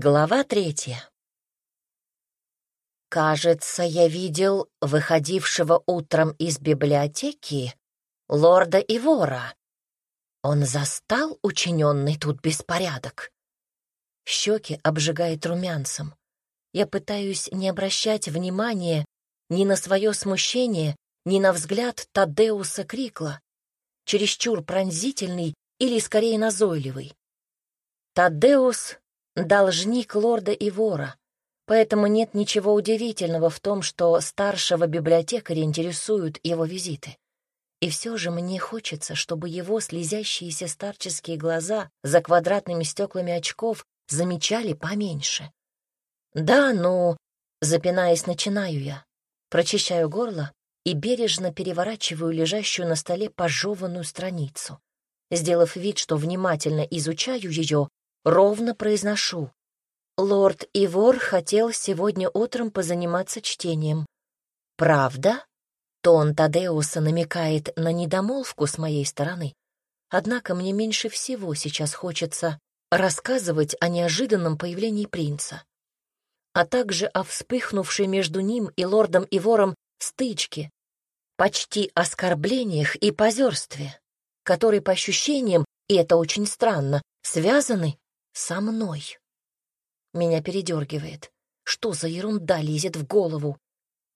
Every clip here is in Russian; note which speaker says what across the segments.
Speaker 1: Глава третья. Кажется, я видел выходившего утром из библиотеки лорда Ивора. Он застал учиненный тут беспорядок. Щеки обжигает румянцем. Я пытаюсь не обращать внимания ни на свое смущение, ни на взгляд Тадеуса Крикла, чересчур пронзительный или скорее назойливый. Тадеус должник лорда и вора, поэтому нет ничего удивительного в том, что старшего библиотекаря интересуют его визиты. И все же мне хочется, чтобы его слезящиеся старческие глаза за квадратными стеклами очков замечали поменьше. Да, ну, запинаясь, начинаю я. Прочищаю горло и бережно переворачиваю лежащую на столе пожеванную страницу. Сделав вид, что внимательно изучаю ее, ровно произношу. Лорд Ивор хотел сегодня утром позаниматься чтением. Правда? Тон Тадеуса намекает на недомолвку с моей стороны. Однако мне меньше всего сейчас хочется рассказывать о неожиданном появлении принца, а также о вспыхнувшей между ним и лордом Ивором стычке, почти оскорблениях и позерстве, которые, по ощущениям, и это очень странно, связаны со мной. Меня передергивает. Что за ерунда лезет в голову?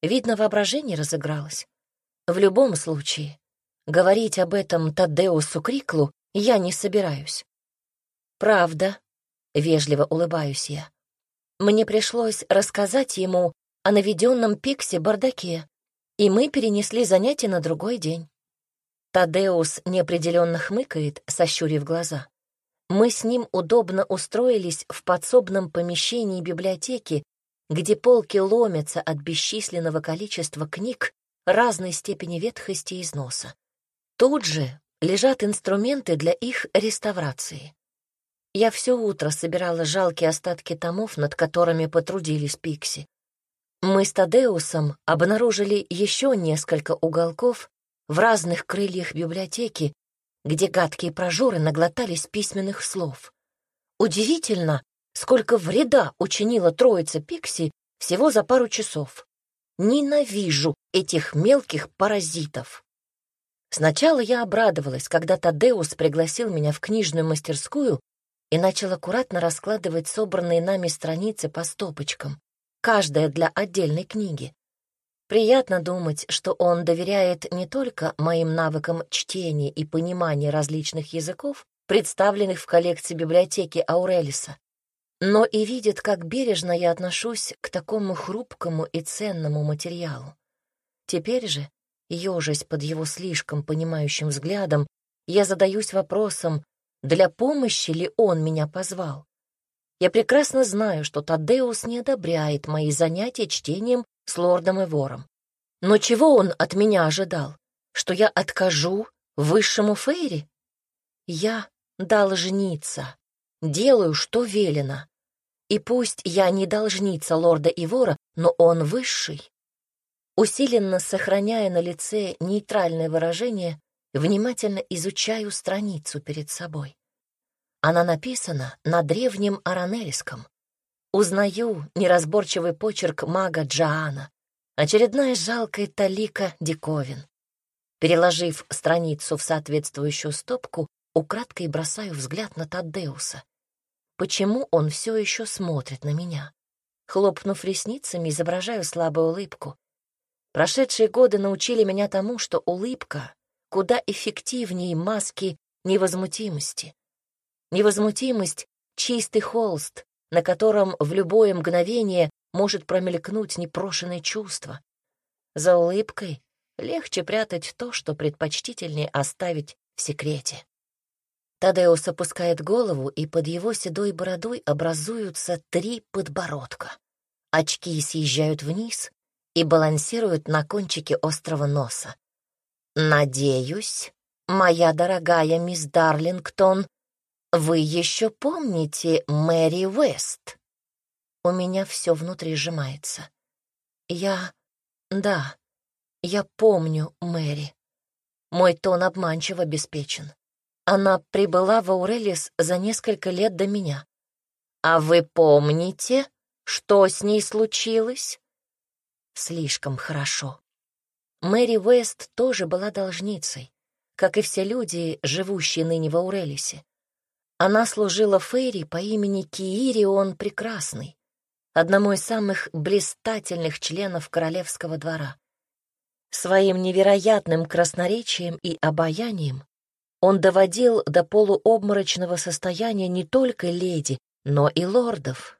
Speaker 1: Видно, воображение разыгралось. В любом случае, говорить об этом Тадеусу Криклу я не собираюсь. Правда, вежливо улыбаюсь я. Мне пришлось рассказать ему о наведенном пиксе бардаке, и мы перенесли занятие на другой день. Тадеус неопределенно хмыкает, сощурив глаза. Мы с ним удобно устроились в подсобном помещении библиотеки, где полки ломятся от бесчисленного количества книг разной степени ветхости и износа. Тут же лежат инструменты для их реставрации. Я все утро собирала жалкие остатки томов, над которыми потрудились Пикси. Мы с Тадеусом обнаружили еще несколько уголков в разных крыльях библиотеки, где гадкие прожоры наглотались письменных слов. Удивительно, сколько вреда учинила троица Пикси всего за пару часов. Ненавижу этих мелких паразитов. Сначала я обрадовалась, когда Тадеус пригласил меня в книжную мастерскую и начал аккуратно раскладывать собранные нами страницы по стопочкам, каждая для отдельной книги. Приятно думать, что он доверяет не только моим навыкам чтения и понимания различных языков, представленных в коллекции библиотеки Аурелиса, но и видит, как бережно я отношусь к такому хрупкому и ценному материалу. Теперь же, ежась под его слишком понимающим взглядом, я задаюсь вопросом, для помощи ли он меня позвал. Я прекрасно знаю, что Тадеус не одобряет мои занятия чтением с лордом и вором. Но чего он от меня ожидал? Что я откажу высшему Фейри? Я должница, делаю, что велено. И пусть я не должница лорда Ивора, но он высший. Усиленно сохраняя на лице нейтральное выражение, внимательно изучаю страницу перед собой. Она написана на древнем аранельском. Узнаю неразборчивый почерк мага Джаана, очередная жалкая талика диковин. Переложив страницу в соответствующую стопку, украдкой бросаю взгляд на Таддеуса. Почему он все еще смотрит на меня? Хлопнув ресницами, изображаю слабую улыбку. Прошедшие годы научили меня тому, что улыбка куда эффективнее маски невозмутимости. Невозмутимость — чистый холст, на котором в любое мгновение может промелькнуть непрошенное чувство. За улыбкой легче прятать то, что предпочтительнее оставить в секрете. Тадеус опускает голову, и под его седой бородой образуются три подбородка. Очки съезжают вниз и балансируют на кончике острого носа. «Надеюсь, моя дорогая мисс Дарлингтон, вы еще помните Мэри Уэст?» У меня все внутри сжимается. Я... Да, я помню Мэри. Мой тон обманчиво обеспечен. Она прибыла в Аурелис за несколько лет до меня. «А вы помните, что с ней случилось?» «Слишком хорошо». Мэри Уэст тоже была должницей, как и все люди, живущие ныне в Аурелисе. Она служила Фейри по имени Киирион Прекрасный, одному из самых блистательных членов королевского двора. Своим невероятным красноречием и обаянием он доводил до полуобморочного состояния не только леди, но и лордов.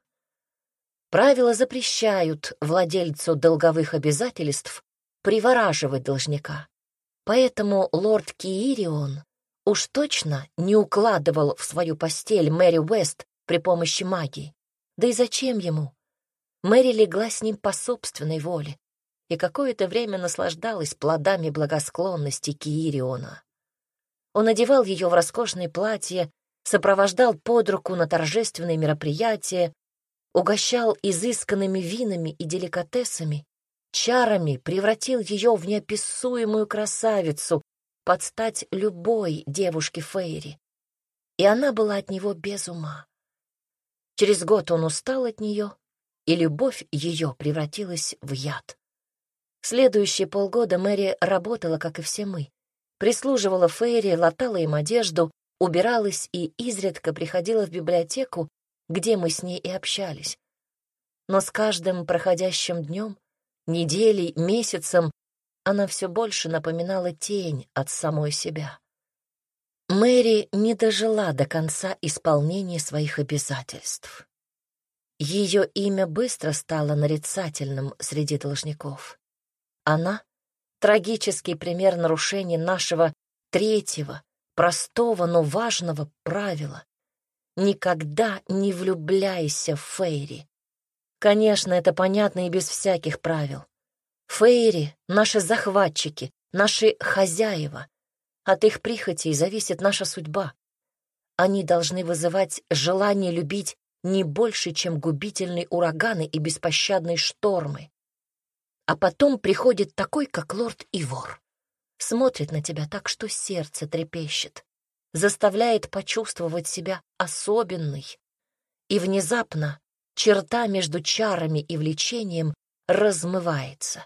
Speaker 1: Правила запрещают владельцу долговых обязательств привораживать должника. Поэтому лорд Киирион уж точно не укладывал в свою постель Мэри Уэст при помощи магии. Да и зачем ему? Мэри легла с ним по собственной воле и какое-то время наслаждалась плодами благосклонности Киириона. Он одевал ее в роскошное платье, сопровождал под руку на торжественные мероприятия, угощал изысканными винами и деликатесами, чарами превратил ее в неописуемую красавицу, под стать любой девушке Фейри. И она была от него без ума. Через год он устал от нее, и любовь ее превратилась в яд. Следующие полгода Мэри работала, как и все мы. Прислуживала Фейри, латала им одежду, убиралась и изредка приходила в библиотеку, где мы с ней и общались. Но с каждым проходящим днем, неделей, месяцем она все больше напоминала тень от самой себя. Мэри не дожила до конца исполнения своих обязательств. Ее имя быстро стало нарицательным среди должников. Она — трагический пример нарушения нашего третьего, простого, но важного правила. Никогда не влюбляйся в Фейри. Конечно, это понятно и без всяких правил. Фейри — наши захватчики, наши хозяева. От их прихотей зависит наша судьба. Они должны вызывать желание любить не больше, чем губительные ураганы и беспощадные штормы. А потом приходит такой, как лорд Ивор. Смотрит на тебя так, что сердце трепещет, заставляет почувствовать себя особенной. И внезапно черта между чарами и влечением размывается.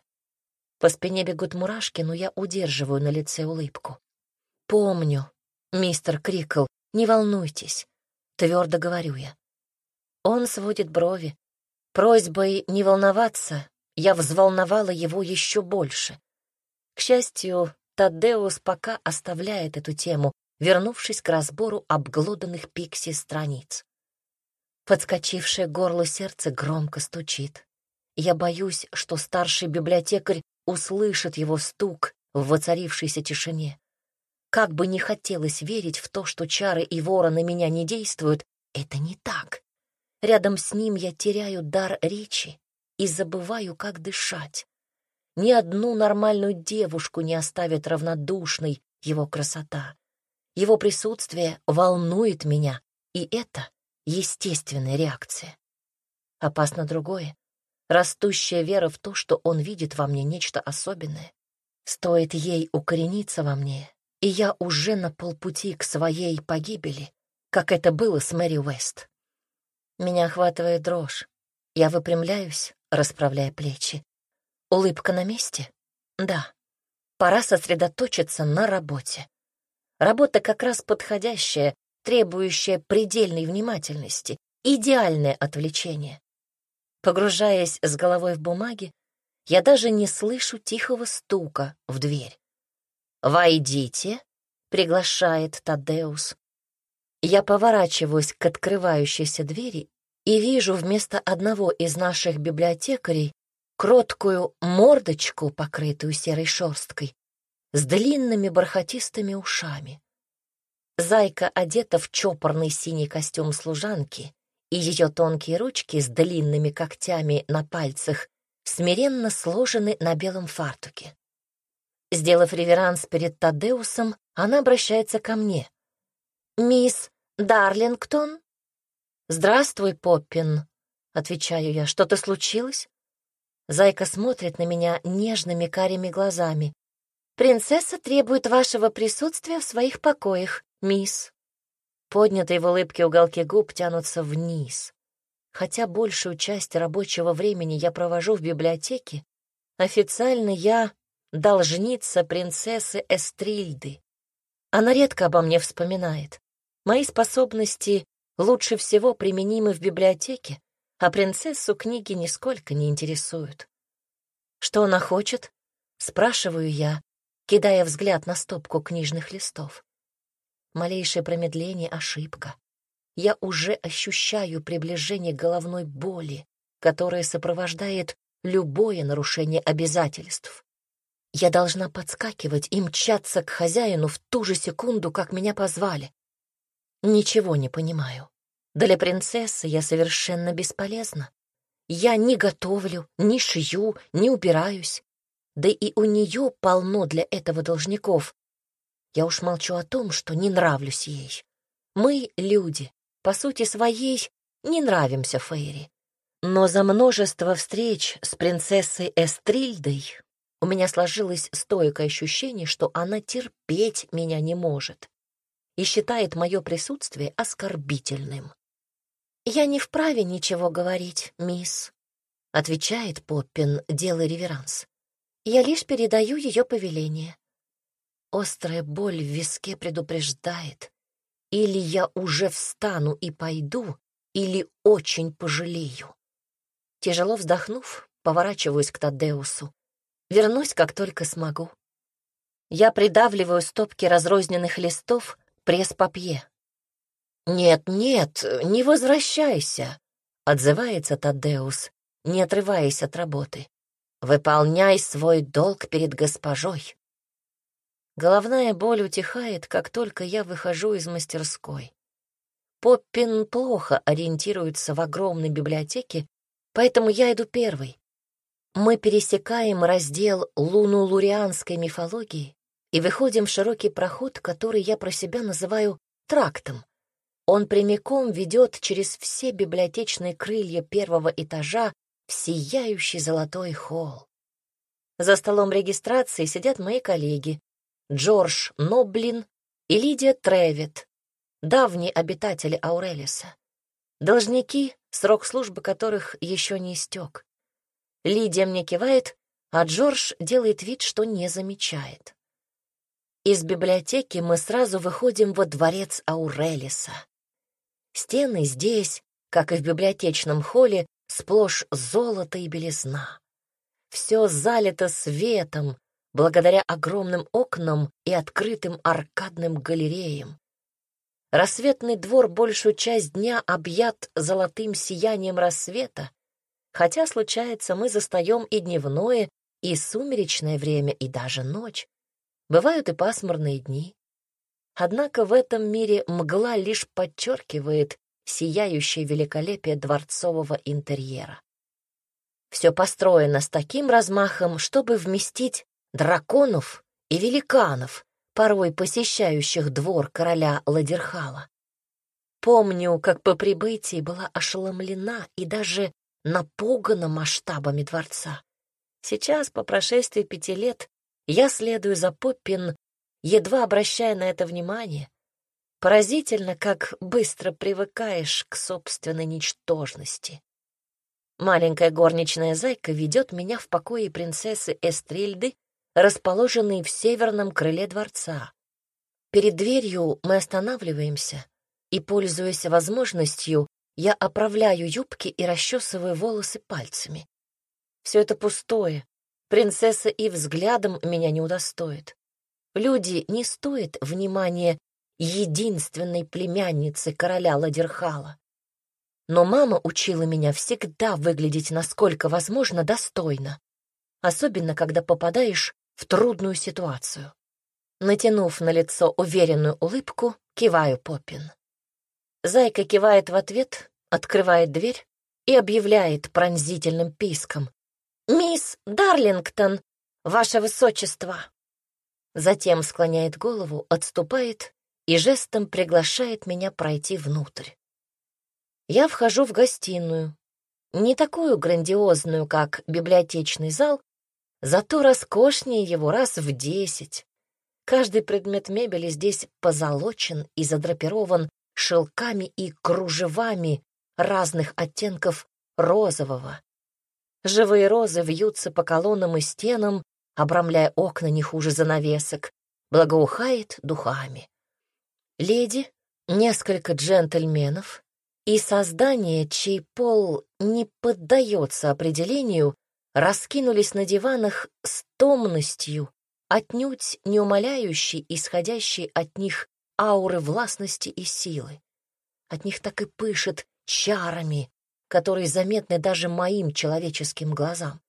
Speaker 1: По спине бегут мурашки, но я удерживаю на лице улыбку. «Помню, мистер Крикл, не волнуйтесь», — твердо говорю я. Он сводит брови. Просьбой не волноваться я взволновала его еще больше. К счастью, Тадеус пока оставляет эту тему, вернувшись к разбору обглоданных пикси страниц. Подскочившее горло сердце громко стучит. Я боюсь, что старший библиотекарь услышит его стук в воцарившейся тишине. Как бы не хотелось верить в то, что чары и вора на меня не действуют, это не так. Рядом с ним я теряю дар речи, и забываю, как дышать. Ни одну нормальную девушку не оставит равнодушной его красота. Его присутствие волнует меня, и это естественная реакция. Опасно другое. Растущая вера в то, что он видит во мне нечто особенное. Стоит ей укорениться во мне, и я уже на полпути к своей погибели, как это было с Мэри Уэст. Меня охватывает дрожь. Я выпрямляюсь, расправляя плечи. Улыбка на месте? Да. Пора сосредоточиться на работе. Работа как раз подходящая, требующая предельной внимательности, идеальное отвлечение. Погружаясь с головой в бумаги, я даже не слышу тихого стука в дверь. «Войдите», — приглашает Тадеус. Я поворачиваюсь к открывающейся двери и вижу вместо одного из наших библиотекарей кроткую мордочку, покрытую серой шерсткой, с длинными бархатистыми ушами. Зайка одета в чопорный синий костюм служанки, и ее тонкие ручки с длинными когтями на пальцах смиренно сложены на белом фартуке. Сделав реверанс перед Тадеусом, она обращается ко мне. «Мисс Дарлингтон?» «Здравствуй, Поппин», — отвечаю я. «Что-то случилось?» Зайка смотрит на меня нежными карими глазами. «Принцесса требует вашего присутствия в своих покоях, мисс». Поднятые в улыбке уголки губ тянутся вниз. Хотя большую часть рабочего времени я провожу в библиотеке, официально я должница принцессы Эстрильды. Она редко обо мне вспоминает. Мои способности лучше всего применимы в библиотеке, а принцессу книги нисколько не интересуют. Что она хочет? Спрашиваю я, кидая взгляд на стопку книжных листов. Малейшее промедление — ошибка. Я уже ощущаю приближение головной боли, которая сопровождает любое нарушение обязательств. Я должна подскакивать и мчаться к хозяину в ту же секунду, как меня позвали. Ничего не понимаю. Для принцессы я совершенно бесполезна. Я не готовлю, не шью, не убираюсь. Да и у нее полно для этого должников. Я уж молчу о том, что не нравлюсь ей. Мы, люди, по сути своей, не нравимся Фейри. Но за множество встреч с принцессой Эстрильдой у меня сложилось стойкое ощущение, что она терпеть меня не может и считает мое присутствие оскорбительным. «Я не вправе ничего говорить, мисс», — отвечает Поппин, делая реверанс. «Я лишь передаю ее повеление». Острая боль в виске предупреждает. Или я уже встану и пойду, или очень пожалею. Тяжело вздохнув, поворачиваюсь к Тадеусу. Вернусь, как только смогу. Я придавливаю стопки разрозненных листов пресс-папье. «Нет, нет, не возвращайся», — отзывается Тадеус, не отрываясь от работы. «Выполняй свой долг перед госпожой». Головная боль утихает, как только я выхожу из мастерской. Поппин плохо ориентируется в огромной библиотеке, поэтому я иду первой. Мы пересекаем раздел луну-лурианской мифологии и выходим в широкий проход, который я про себя называю трактом. Он прямиком ведет через все библиотечные крылья первого этажа в сияющий золотой холл. За столом регистрации сидят мои коллеги Джордж Ноблин и Лидия Тревит, давние обитатели Аурелиса. Должники, срок службы которых еще не истек. Лидия мне кивает, а Джордж делает вид, что не замечает. Из библиотеки мы сразу выходим во дворец Аурелиса. Стены здесь, как и в библиотечном холле, сплошь золото и белизна. Все залито светом, благодаря огромным окнам и открытым аркадным галереям. Рассветный двор большую часть дня объят золотым сиянием рассвета, Хотя, случается, мы застаем и дневное, и сумеречное время, и даже ночь. Бывают и пасмурные дни. Однако в этом мире мгла лишь подчеркивает сияющее великолепие дворцового интерьера. Все построено с таким размахом, чтобы вместить драконов и великанов, порой посещающих двор короля Ладерхала. Помню, как по прибытии была ошеломлена и даже напугана масштабами дворца. Сейчас, по прошествии пяти лет, я следую за Поппин, едва обращая на это внимание. Поразительно, как быстро привыкаешь к собственной ничтожности. Маленькая горничная зайка ведет меня в покое принцессы Эстрельды, расположенной в северном крыле дворца. Перед дверью мы останавливаемся и, пользуясь возможностью, я оправляю юбки и расчесываю волосы пальцами. Все это пустое. Принцесса и взглядом меня не удостоит. Люди не стоят внимания единственной племянницы короля Ладерхала. Но мама учила меня всегда выглядеть насколько возможно достойно, особенно когда попадаешь в трудную ситуацию. Натянув на лицо уверенную улыбку, киваю Поппин. Зайка кивает в ответ, открывает дверь и объявляет пронзительным писком. «Мисс Дарлингтон, ваше высочество!» Затем склоняет голову, отступает и жестом приглашает меня пройти внутрь. Я вхожу в гостиную, не такую грандиозную, как библиотечный зал, зато роскошнее его раз в десять. Каждый предмет мебели здесь позолочен и задрапирован шелками и кружевами, разных оттенков розового. Живые розы вьются по колоннам и стенам, обрамляя окна не хуже занавесок, благоухает духами. Леди, несколько джентльменов и создание, чей пол не поддается определению, раскинулись на диванах с томностью, отнюдь не умоляющей исходящей от них ауры властности и силы. От них так и пышет чарами, которые заметны даже моим человеческим глазам.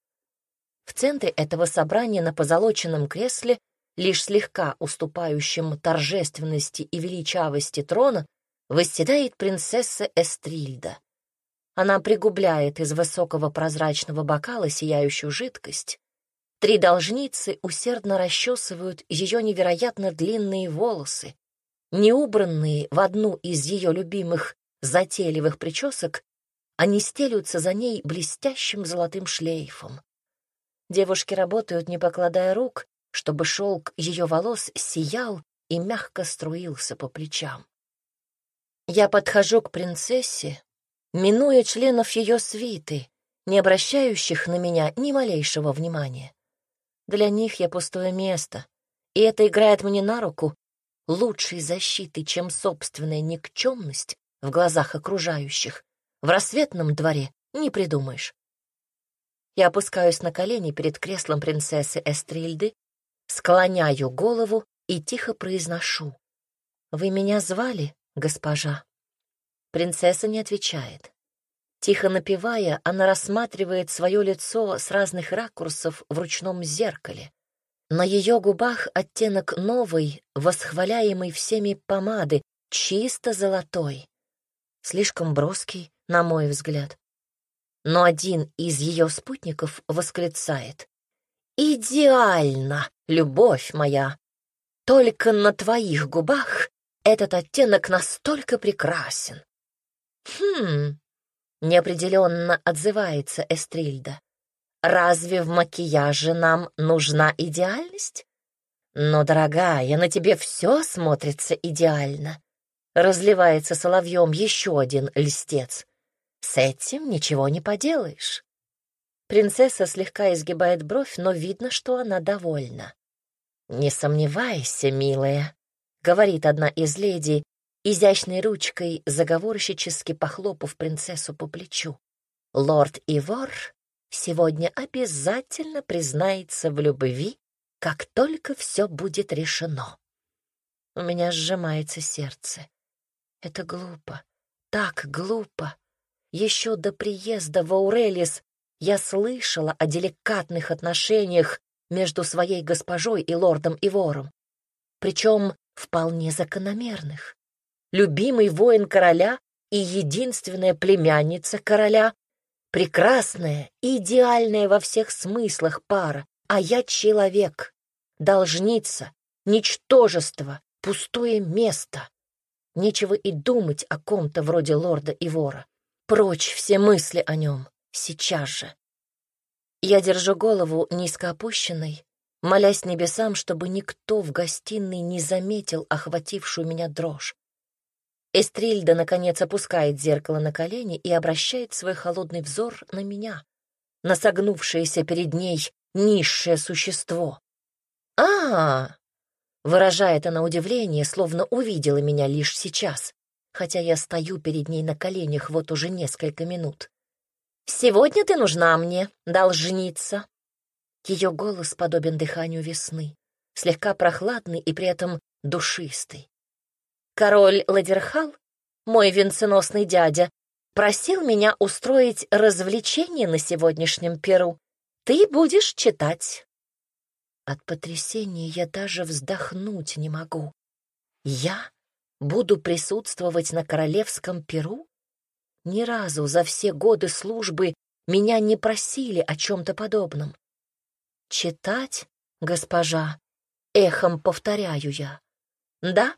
Speaker 1: В центре этого собрания на позолоченном кресле, лишь слегка уступающем торжественности и величавости трона, восседает принцесса Эстрильда. Она пригубляет из высокого прозрачного бокала сияющую жидкость. Три должницы усердно расчесывают ее невероятно длинные волосы. Неубранные в одну из ее любимых затейливых причесок, они стелются за ней блестящим золотым шлейфом. Девушки работают, не покладая рук, чтобы шелк ее волос сиял и мягко струился по плечам. Я подхожу к принцессе, минуя членов ее свиты, не обращающих на меня ни малейшего внимания. Для них я пустое место, и это играет мне на руку лучшей защиты, чем собственная никчемность в глазах окружающих. В рассветном дворе не придумаешь. Я опускаюсь на колени перед креслом принцессы Эстрильды, склоняю голову и тихо произношу. «Вы меня звали, госпожа?» Принцесса не отвечает. Тихо напевая, она рассматривает свое лицо с разных ракурсов в ручном зеркале. На ее губах оттенок новой, восхваляемой всеми помады, чисто золотой. Слишком броский, на мой взгляд. Но один из ее спутников восклицает. «Идеально, любовь моя! Только на твоих губах этот оттенок настолько прекрасен!» «Хм...» — неопределенно отзывается Эстрильда. «Разве в макияже нам нужна идеальность? Но, дорогая, на тебе все смотрится идеально». Разливается соловьем еще один льстец. С этим ничего не поделаешь. Принцесса слегка изгибает бровь, но видно, что она довольна. «Не сомневайся, милая», — говорит одна из леди, изящной ручкой заговорщически похлопав принцессу по плечу. «Лорд Ивор сегодня обязательно признается в любви, как только все будет решено». У меня сжимается сердце. Это глупо, так глупо. Еще до приезда в Аурелис я слышала о деликатных отношениях между своей госпожой и лордом Ивором, причем вполне закономерных. Любимый воин короля и единственная племянница короля, прекрасная, идеальная во всех смыслах пара, а я человек, должница, ничтожество, пустое место. Нечего и думать о ком-то вроде лорда Ивора. Прочь все мысли о нем, сейчас же. Я держу голову низко опущенной, молясь небесам, чтобы никто в гостиной не заметил охватившую меня дрожь. Эстрильда, наконец, опускает зеркало на колени и обращает свой холодный взор на меня, на согнувшееся перед ней низшее существо. а, -а, -а выражает она удивление, словно увидела меня лишь сейчас хотя я стою перед ней на коленях вот уже несколько минут. «Сегодня ты нужна мне, должница!» Ее голос подобен дыханию весны, слегка прохладный и при этом душистый. Король Ладерхал, мой венценосный дядя, просил меня устроить развлечение на сегодняшнем перу. Ты будешь читать. От потрясения я даже вздохнуть не могу. Я буду присутствовать на королевском перу? Ни разу за все годы службы меня не просили о чем-то подобном. Читать, госпожа, эхом повторяю я. Да?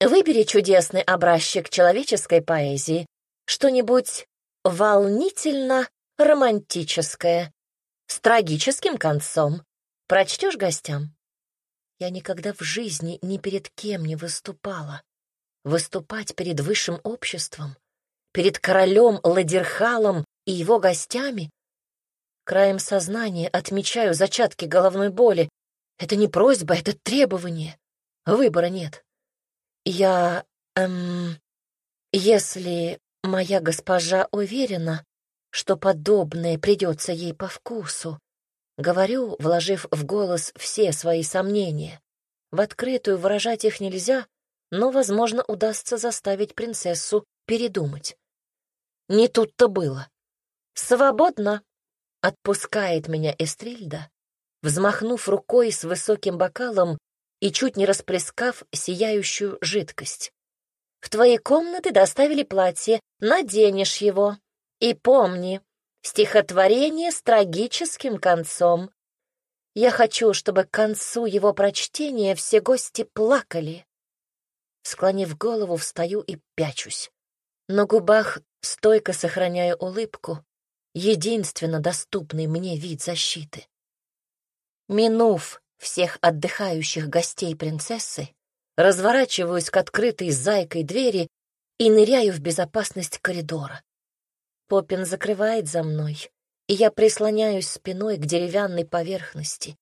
Speaker 1: Выбери чудесный образчик человеческой поэзии, что-нибудь волнительно романтическое, с трагическим концом. Прочтешь гостям? Я никогда в жизни ни перед кем не выступала выступать перед высшим обществом, перед королем Ладерхалом и его гостями? Краем сознания отмечаю зачатки головной боли. Это не просьба, это требование. Выбора нет. Я... Эм, если моя госпожа уверена, что подобное придется ей по вкусу, говорю, вложив в голос все свои сомнения. В открытую выражать их нельзя, но, возможно, удастся заставить принцессу передумать. Не тут-то было. «Свободно!» — отпускает меня Эстрильда, взмахнув рукой с высоким бокалом и чуть не расплескав сияющую жидкость. «В твои комнаты доставили платье, наденешь его. И помни, стихотворение с трагическим концом. Я хочу, чтобы к концу его прочтения все гости плакали. Склонив голову, встаю и пячусь. На губах стойко сохраняю улыбку, единственно доступный мне вид защиты. Минув всех отдыхающих гостей принцессы, разворачиваюсь к открытой зайкой двери и ныряю в безопасность коридора. Поппин закрывает за мной, и я прислоняюсь спиной к деревянной поверхности.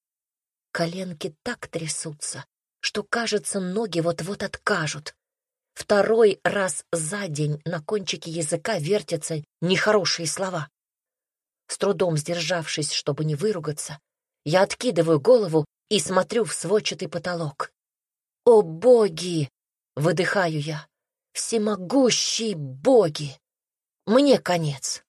Speaker 1: Коленки так трясутся, что, кажется, ноги вот-вот откажут. Второй раз за день на кончике языка вертятся нехорошие слова. С трудом сдержавшись, чтобы не выругаться, я откидываю голову и смотрю в сводчатый потолок. «О, боги!» — выдыхаю я. «Всемогущие боги! Мне конец!»